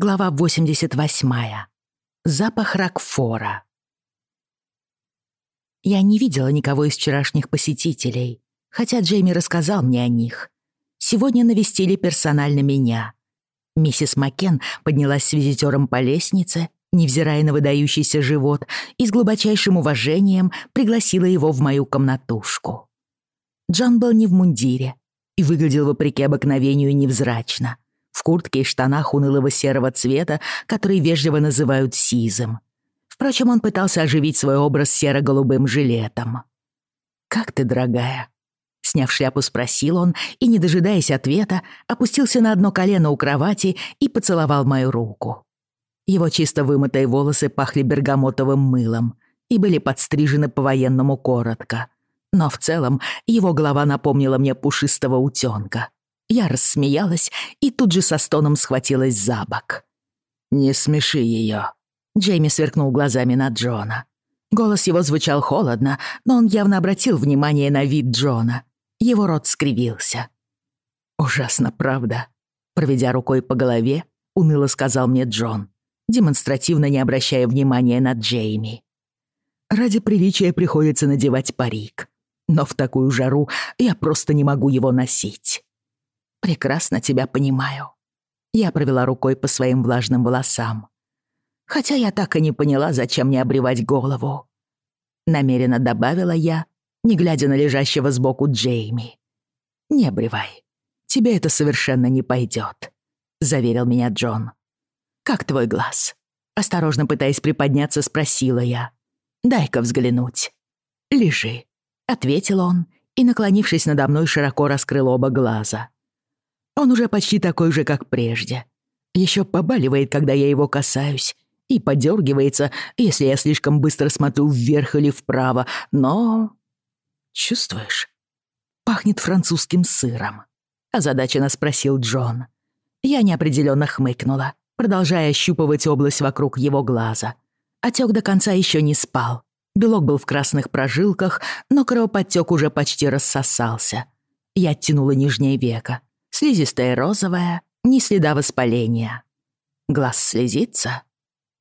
Глава 88. Запах Рокфора. Я не видела никого из вчерашних посетителей, хотя Джейми рассказал мне о них. Сегодня навестили персонально меня. Миссис Макен поднялась с визитером по лестнице, невзирая на выдающийся живот, и с глубочайшим уважением пригласила его в мою комнатушку. Джон был не в мундире и выглядел вопреки обыкновению невзрачно — в куртке и штанах унылого серого цвета, который вежливо называют сизым. Впрочем, он пытался оживить свой образ серо-голубым жилетом. «Как ты, дорогая?» Сняв шляпу, спросил он и, не дожидаясь ответа, опустился на одно колено у кровати и поцеловал мою руку. Его чисто вымытые волосы пахли бергамотовым мылом и были подстрижены по-военному коротко. Но в целом его голова напомнила мне пушистого утёнка. Я рассмеялась и тут же со стоном схватилась за бок. «Не смеши ее. Джейми сверкнул глазами на Джона. Голос его звучал холодно, но он явно обратил внимание на вид Джона. Его рот скривился. «Ужасно, правда?» Проведя рукой по голове, уныло сказал мне Джон, демонстративно не обращая внимания на Джейми. «Ради приличия приходится надевать парик, но в такую жару я просто не могу его носить». Прекрасно тебя понимаю. Я провела рукой по своим влажным волосам. Хотя я так и не поняла, зачем мне обревать голову. Намеренно добавила я, не глядя на лежащего сбоку Джейми. «Не обревай. Тебе это совершенно не пойдет», — заверил меня Джон. «Как твой глаз?» Осторожно пытаясь приподняться, спросила я. «Дай-ка взглянуть». «Лежи», — ответил он и, наклонившись надо мной, широко раскрыл оба глаза. Он уже почти такой же, как прежде. Еще побаливает, когда я его касаюсь, и подергивается, если я слишком быстро смотрю вверх или вправо, но... Чувствуешь? Пахнет французским сыром. Озадаченно спросил Джон. Я неопределенно хмыкнула, продолжая ощупывать область вокруг его глаза. Отек до конца еще не спал. Белок был в красных прожилках, но кровоподтек уже почти рассосался. Я оттянула нижнее веко, слизистая розовая, ни следа воспаления. Глаз слезится?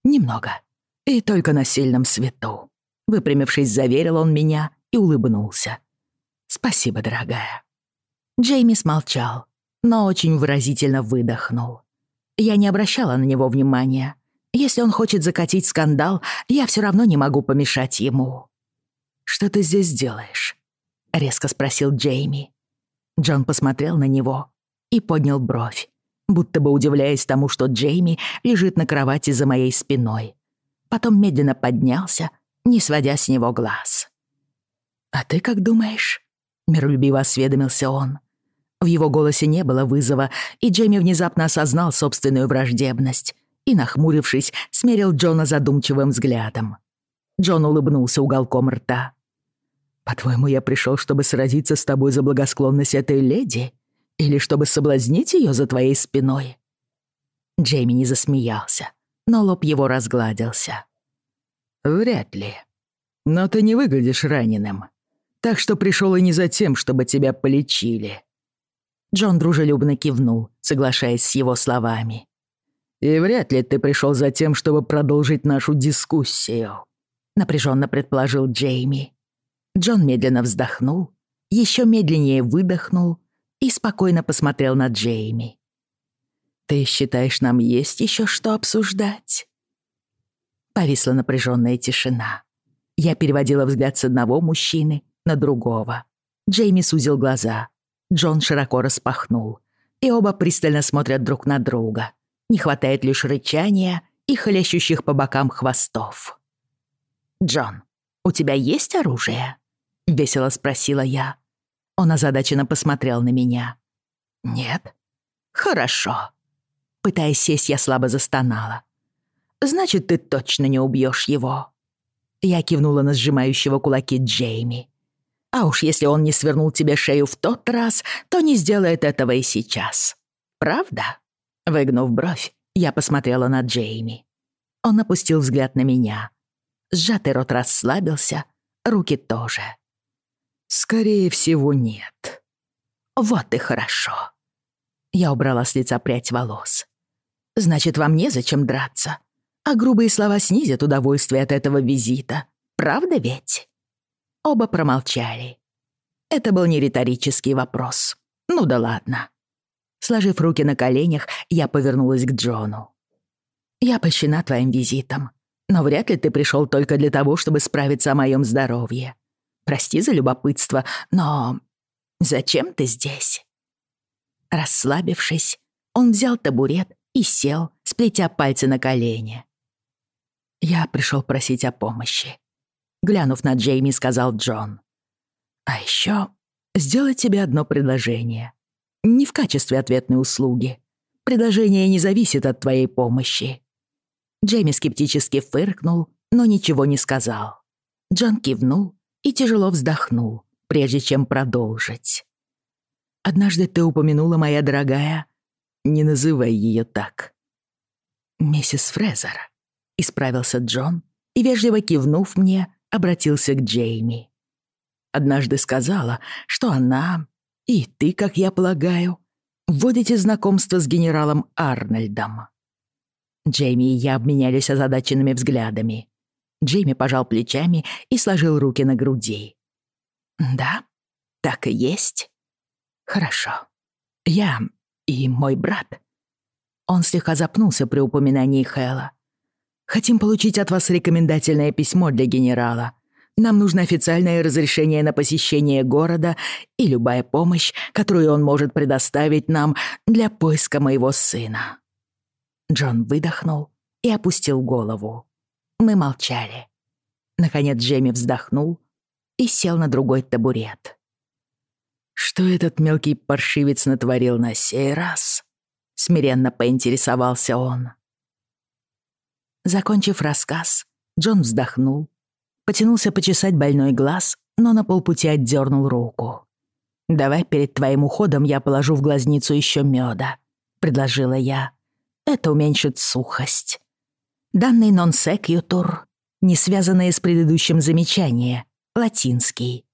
Немного. И только на сильном свету. Выпрямившись, заверил он меня и улыбнулся. «Спасибо, дорогая». Джейми смолчал, но очень выразительно выдохнул. Я не обращала на него внимания. Если он хочет закатить скандал, я все равно не могу помешать ему. «Что ты здесь делаешь?» — резко спросил Джейми. Джон посмотрел на него, и поднял бровь, будто бы удивляясь тому, что Джейми лежит на кровати за моей спиной. Потом медленно поднялся, не сводя с него глаз. «А ты как думаешь?» — миролюбиво осведомился он. В его голосе не было вызова, и Джейми внезапно осознал собственную враждебность и, нахмурившись, смерил Джона задумчивым взглядом. Джон улыбнулся уголком рта. «По-твоему, я пришел, чтобы сразиться с тобой за благосклонность этой леди?» Или чтобы соблазнить ее за твоей спиной?» Джейми не засмеялся, но лоб его разгладился. «Вряд ли. Но ты не выглядишь раненым. Так что пришел и не за тем, чтобы тебя полечили». Джон дружелюбно кивнул, соглашаясь с его словами. «И вряд ли ты пришел за тем, чтобы продолжить нашу дискуссию», напряженно предположил Джейми. Джон медленно вздохнул, еще медленнее выдохнул и спокойно посмотрел на Джейми. «Ты считаешь, нам есть еще что обсуждать?» Повисла напряженная тишина. Я переводила взгляд с одного мужчины на другого. Джейми сузил глаза. Джон широко распахнул. И оба пристально смотрят друг на друга. Не хватает лишь рычания и хлещущих по бокам хвостов. «Джон, у тебя есть оружие?» — весело спросила я. Он озадаченно посмотрел на меня. «Нет?» «Хорошо». Пытаясь сесть, я слабо застонала. «Значит, ты точно не убьешь его». Я кивнула на сжимающего кулаки Джейми. «А уж если он не свернул тебе шею в тот раз, то не сделает этого и сейчас. Правда?» Выгнув бровь, я посмотрела на Джейми. Он опустил взгляд на меня. Сжатый рот расслабился, руки тоже. Скорее всего, нет. Вот и хорошо. Я убрала с лица прядь волос. Значит, вам незачем драться. А грубые слова снизят удовольствие от этого визита. Правда ведь?» Оба промолчали. Это был не риторический вопрос. Ну да ладно. Сложив руки на коленях, я повернулась к Джону. «Я польщена твоим визитом, но вряд ли ты пришел только для того, чтобы справиться о моем здоровье. Прости за любопытство, но зачем ты здесь?» Расслабившись, он взял табурет и сел, сплетя пальцы на колени. «Я пришел просить о помощи», — глянув на Джейми, сказал Джон. «А еще сделать тебе одно предложение. Не в качестве ответной услуги. Предложение не зависит от твоей помощи». Джейми скептически фыркнул, но ничего не сказал. Джон кивнул и тяжело вздохнул, прежде чем продолжить. «Однажды ты упомянула, моя дорогая, не называй ее так». «Миссис Фрезер», — исправился Джон и, вежливо кивнув мне, обратился к Джейми. «Однажды сказала, что она, и ты, как я полагаю, вводите знакомство с генералом Арнольдом». Джейми и я обменялись озадаченными взглядами. Джейми пожал плечами и сложил руки на груди. «Да, так и есть. Хорошо. Я и мой брат». Он слегка запнулся при упоминании Хэла. «Хотим получить от вас рекомендательное письмо для генерала. Нам нужно официальное разрешение на посещение города и любая помощь, которую он может предоставить нам для поиска моего сына». Джон выдохнул и опустил голову. Мы молчали. Наконец Джейми вздохнул и сел на другой табурет. «Что этот мелкий паршивец натворил на сей раз?» — смиренно поинтересовался он. Закончив рассказ, Джон вздохнул, потянулся почесать больной глаз, но на полпути отдернул руку. «Давай перед твоим уходом я положу в глазницу еще меда», — предложила я. «Это уменьшит сухость». Данный нон-секьютур, не связанное с предыдущим замечание, латинский,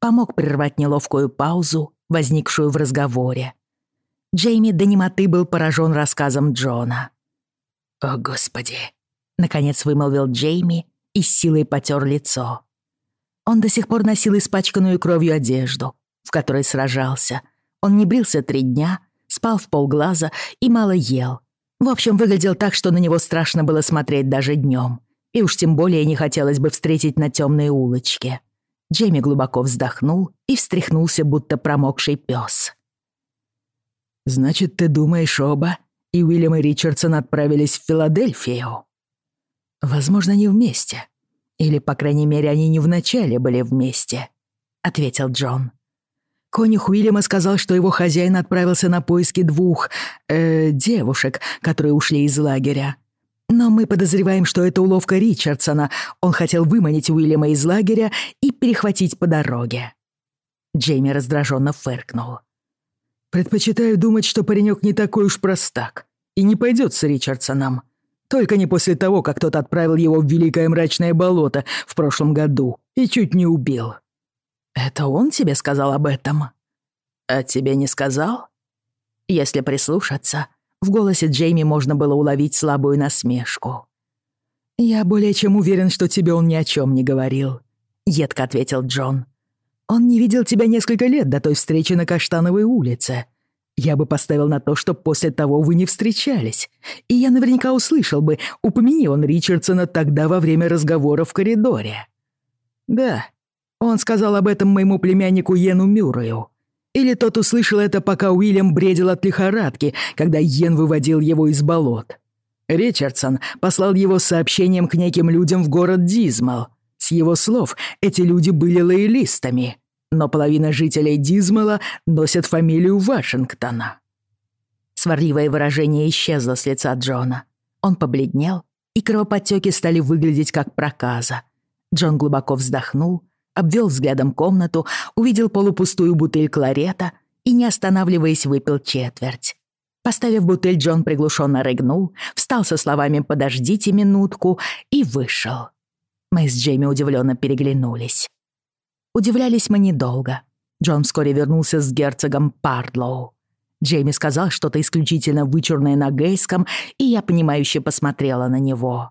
помог прервать неловкую паузу, возникшую в разговоре. Джейми до немоты был поражен рассказом Джона. «О, Господи!» — наконец вымолвил Джейми и с силой потер лицо. Он до сих пор носил испачканную кровью одежду, в которой сражался. Он не брился три дня, спал в полглаза и мало ел, в общем, выглядел так, что на него страшно было смотреть даже днем. И уж тем более не хотелось бы встретить на темной улочке. Джейми глубоко вздохнул и встряхнулся, будто промокший пес. «Значит, ты думаешь, оба и Уильям и Ричардсон отправились в Филадельфию?» «Возможно, не вместе. Или, по крайней мере, они не вначале были вместе», — ответил Джон. Конюх Уильяма сказал, что его хозяин отправился на поиски двух... Э, девушек, которые ушли из лагеря. Но мы подозреваем, что это уловка Ричардсона. Он хотел выманить Уильяма из лагеря и перехватить по дороге. Джейми раздраженно фыркнул. «Предпочитаю думать, что паренек не такой уж простак и не пойдет с Ричардсоном. Только не после того, как тот отправил его в Великое Мрачное Болото в прошлом году и чуть не убил. «Это он тебе сказал об этом?» «А тебе не сказал?» Если прислушаться, в голосе Джейми можно было уловить слабую насмешку. «Я более чем уверен, что тебе он ни о чем не говорил», — едко ответил Джон. «Он не видел тебя несколько лет до той встречи на Каштановой улице. Я бы поставил на то, что после того вы не встречались. И я наверняка услышал бы, упомяни он Ричардсона тогда во время разговора в коридоре». «Да, он сказал об этом моему племяннику Йену Мюррею. Или тот услышал это, пока Уильям бредил от лихорадки, когда Йен выводил его из болот. Ричардсон послал его сообщением к неким людям в город Дизмал. С его слов, эти люди были лоялистами, но половина жителей Дизмала носят фамилию Вашингтона. Сварливое выражение исчезло с лица Джона. Он побледнел, и кровоподтёки стали выглядеть как проказа. Джон глубоко вздохнул обвел взглядом комнату, увидел полупустую бутыль кларета и, не останавливаясь, выпил четверть. Поставив бутыль, Джон приглушенно рыгнул, встал со словами «подождите минутку» и вышел. Мы с Джейми удивленно переглянулись. Удивлялись мы недолго. Джон вскоре вернулся с герцогом Пардлоу. Джейми сказал что-то исключительно вычурное на гейском, и я понимающе посмотрела на него.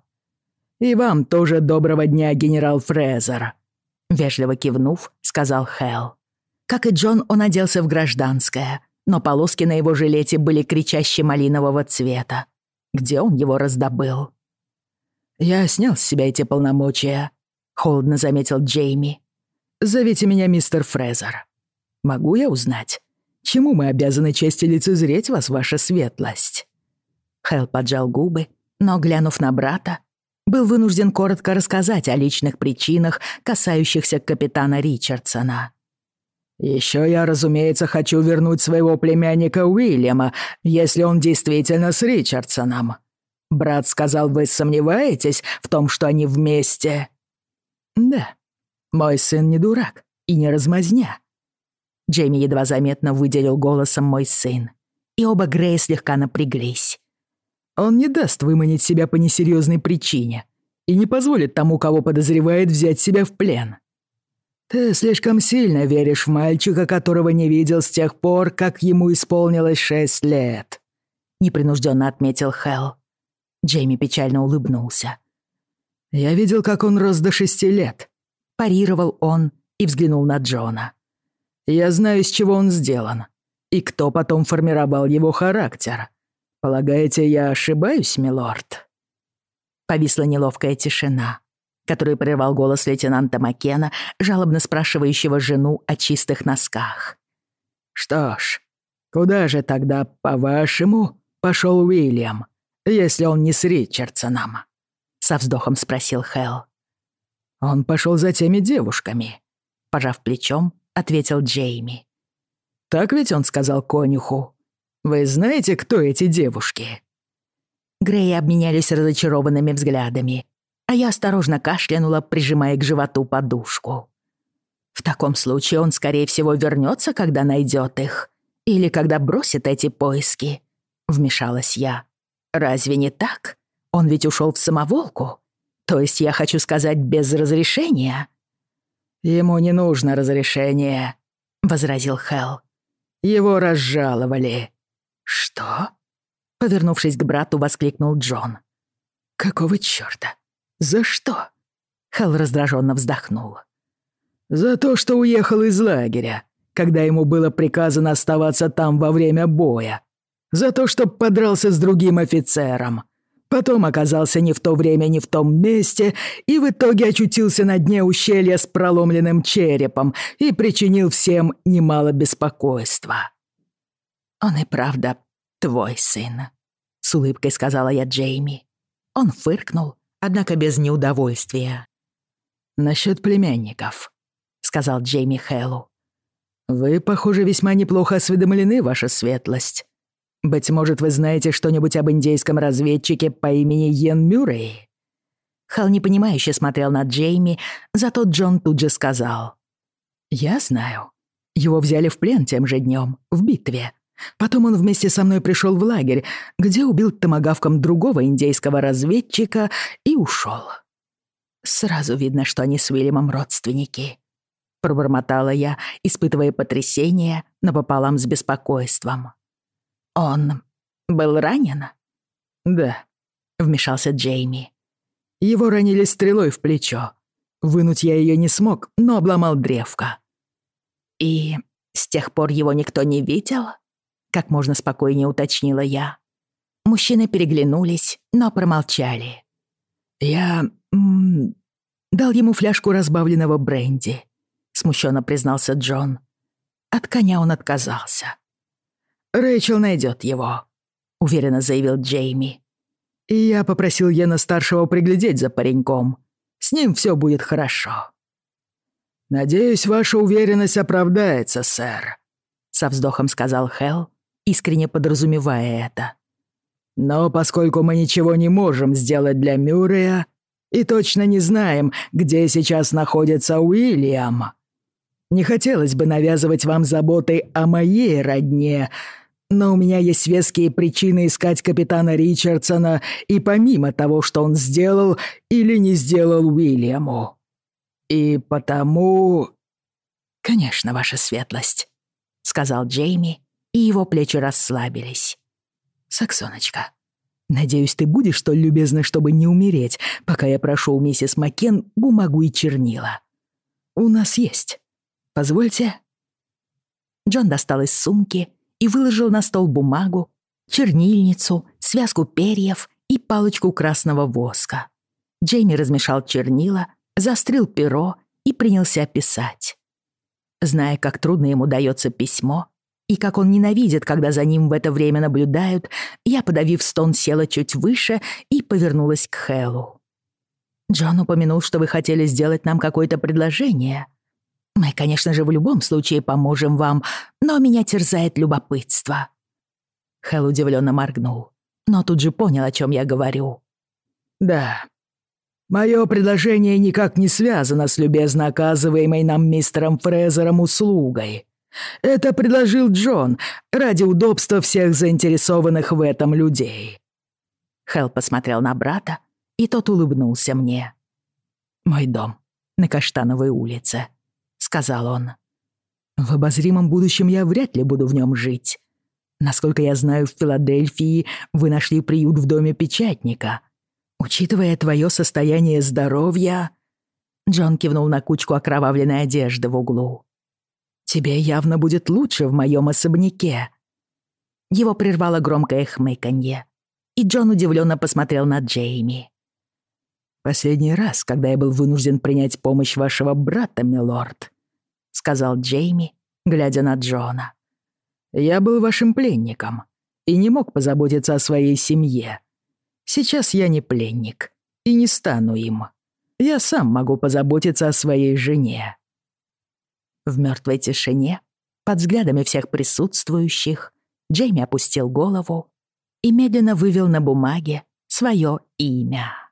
«И вам тоже доброго дня, генерал Фрезер», — вежливо кивнув, сказал Хелл. Как и Джон, он оделся в гражданское, но полоски на его жилете были кричаще малинового цвета. Где он его раздобыл? «Я снял с себя эти полномочия», — холодно заметил Джейми. «Зовите меня мистер Фрезер. Могу я узнать, чему мы обязаны чести лицезреть вас, ваша светлость?» Хэл поджал губы, но, глянув на брата, был вынужден коротко рассказать о личных причинах, касающихся капитана Ричардсона. «Еще я, разумеется, хочу вернуть своего племянника Уильяма, если он действительно с Ричардсоном. Брат сказал, вы сомневаетесь в том, что они вместе?» «Да, мой сын не дурак и не размазня». Джейми едва заметно выделил голосом «мой сын», и оба Грея слегка напряглись. Он не даст выманить себя по несерьезной причине и не позволит тому, кого подозревает, взять себя в плен. Ты слишком сильно веришь в мальчика, которого не видел с тех пор, как ему исполнилось шесть лет», — непринужденно отметил Хелл. Джейми печально улыбнулся. «Я видел, как он рос до шести лет», — парировал он и взглянул на Джона. «Я знаю, из чего он сделан, и кто потом формировал его характер. «Полагаете, я ошибаюсь, милорд?» Повисла неловкая тишина, которую прервал голос лейтенанта Маккена, жалобно спрашивающего жену о чистых носках. «Что ж, куда же тогда, по-вашему, пошел Уильям, если он не с Ричардсоном?» Со вздохом спросил Хелл. «Он пошел за теми девушками», — пожав плечом, ответил Джейми. «Так ведь он сказал конюху?» Вы знаете, кто эти девушки?» Греи обменялись разочарованными взглядами, а я осторожно кашлянула, прижимая к животу подушку. В таком случае он, скорее всего, вернется, когда найдет их. Или когда бросит эти поиски. Вмешалась я. Разве не так? Он ведь ушел в самоволку. То есть я хочу сказать, без разрешения. «Ему не нужно разрешение», — возразил Хелл. «Его разжаловали. «Что?» — повернувшись к брату, воскликнул Джон. «Какого чёрта? За что?» Хелл раздраженно вздохнул. «За то, что уехал из лагеря, когда ему было приказано оставаться там во время боя. За то, что подрался с другим офицером. Потом оказался не в то время, не в том месте и в итоге очутился на дне ущелья с проломленным черепом и причинил всем немало беспокойства. «Он и правда твой сын», — с улыбкой сказала я Джейми. Он фыркнул, однако без неудовольствия. «Насчёт племянников», — сказал Джейми Хэллу. «Вы, похоже, весьма неплохо осведомлены, ваша светлость. Быть может, вы знаете что-нибудь об индейском разведчике по имени Йен Мюррей?» Хал непонимающе смотрел на Джейми, зато Джон тут же сказал. «Я знаю. Его взяли в плен тем же днём, в битве. Потом он вместе со мной пришел в лагерь, где убил томагавком другого индейского разведчика и ушел. Сразу видно, что они с Уильямом родственники. Пробормотала я, испытывая потрясение напополам с беспокойством. «Он был ранен?» «Да», — вмешался Джейми. «Его ранили стрелой в плечо. Вынуть я ее не смог, но обломал древко». «И с тех пор его никто не видел?» Как можно спокойнее уточнила я. Мужчины переглянулись, но промолчали. «Я... М -м, дал ему фляжку разбавленного бренди», — смущенно признался Джон. От коня он отказался. «Рэйчел найдет его», — уверенно заявил Джейми. «И я попросил Йена-старшего приглядеть за пареньком. С ним все будет хорошо». «Надеюсь, ваша уверенность оправдается, сэр», — со вздохом сказал Хелл, искренне подразумевая это. «Но поскольку мы ничего не можем сделать для Мюррея и точно не знаем, где сейчас находится Уильям, не хотелось бы навязывать вам заботы о моей родне, но у меня есть веские причины искать капитана Ричардсона и помимо того, что он сделал или не сделал Уильяму. И потому...» «Конечно, ваша светлость», — сказал Джейми и его плечи расслабились. «Саксоночка, надеюсь, ты будешь столь любезна, чтобы не умереть, пока я прошу у миссис Макен бумагу и чернила. У нас есть. Позвольте». Джон достал из сумки и выложил на стол бумагу, чернильницу, связку перьев и палочку красного воска. Джейми размешал чернила, заострил перо и принялся писать. Зная, как трудно ему дается письмо, и как он ненавидит, когда за ним в это время наблюдают, я, подавив стон, села чуть выше и повернулась к Хэллу. «Джон упомянул, что вы хотели сделать нам какое-то предложение. Мы, конечно же, в любом случае поможем вам, но меня терзает любопытство». Хэл удивленно моргнул, но тут же понял, о чем я говорю. «Да, Мое предложение никак не связано с любезно оказываемой нам мистером Фрезером услугой. Это предложил Джон ради удобства всех заинтересованных в этом людей». Хелл посмотрел на брата, и тот улыбнулся мне. «Мой дом на Каштановой улице», — сказал он. «В обозримом будущем я вряд ли буду в нем жить. Насколько я знаю, в Филадельфии вы нашли приют в доме печатника. Учитывая твое состояние здоровья...» Джон кивнул на кучку окровавленной одежды в углу. «Тебе явно будет лучше в моем особняке». Его прервало громкое хмыканье, и Джон удивленно посмотрел на Джейми. «Последний раз, когда я был вынужден принять помощь вашего брата, милорд», — сказал Джейми, глядя на Джона. «Я был вашим пленником и не мог позаботиться о своей семье. Сейчас я не пленник и не стану им. Я сам могу позаботиться о своей жене». В мертвой тишине, под взглядами всех присутствующих, Джейми опустил голову и медленно вывел на бумаге свое имя.